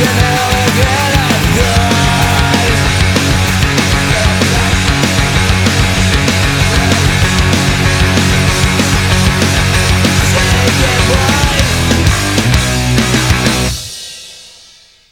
Yeah.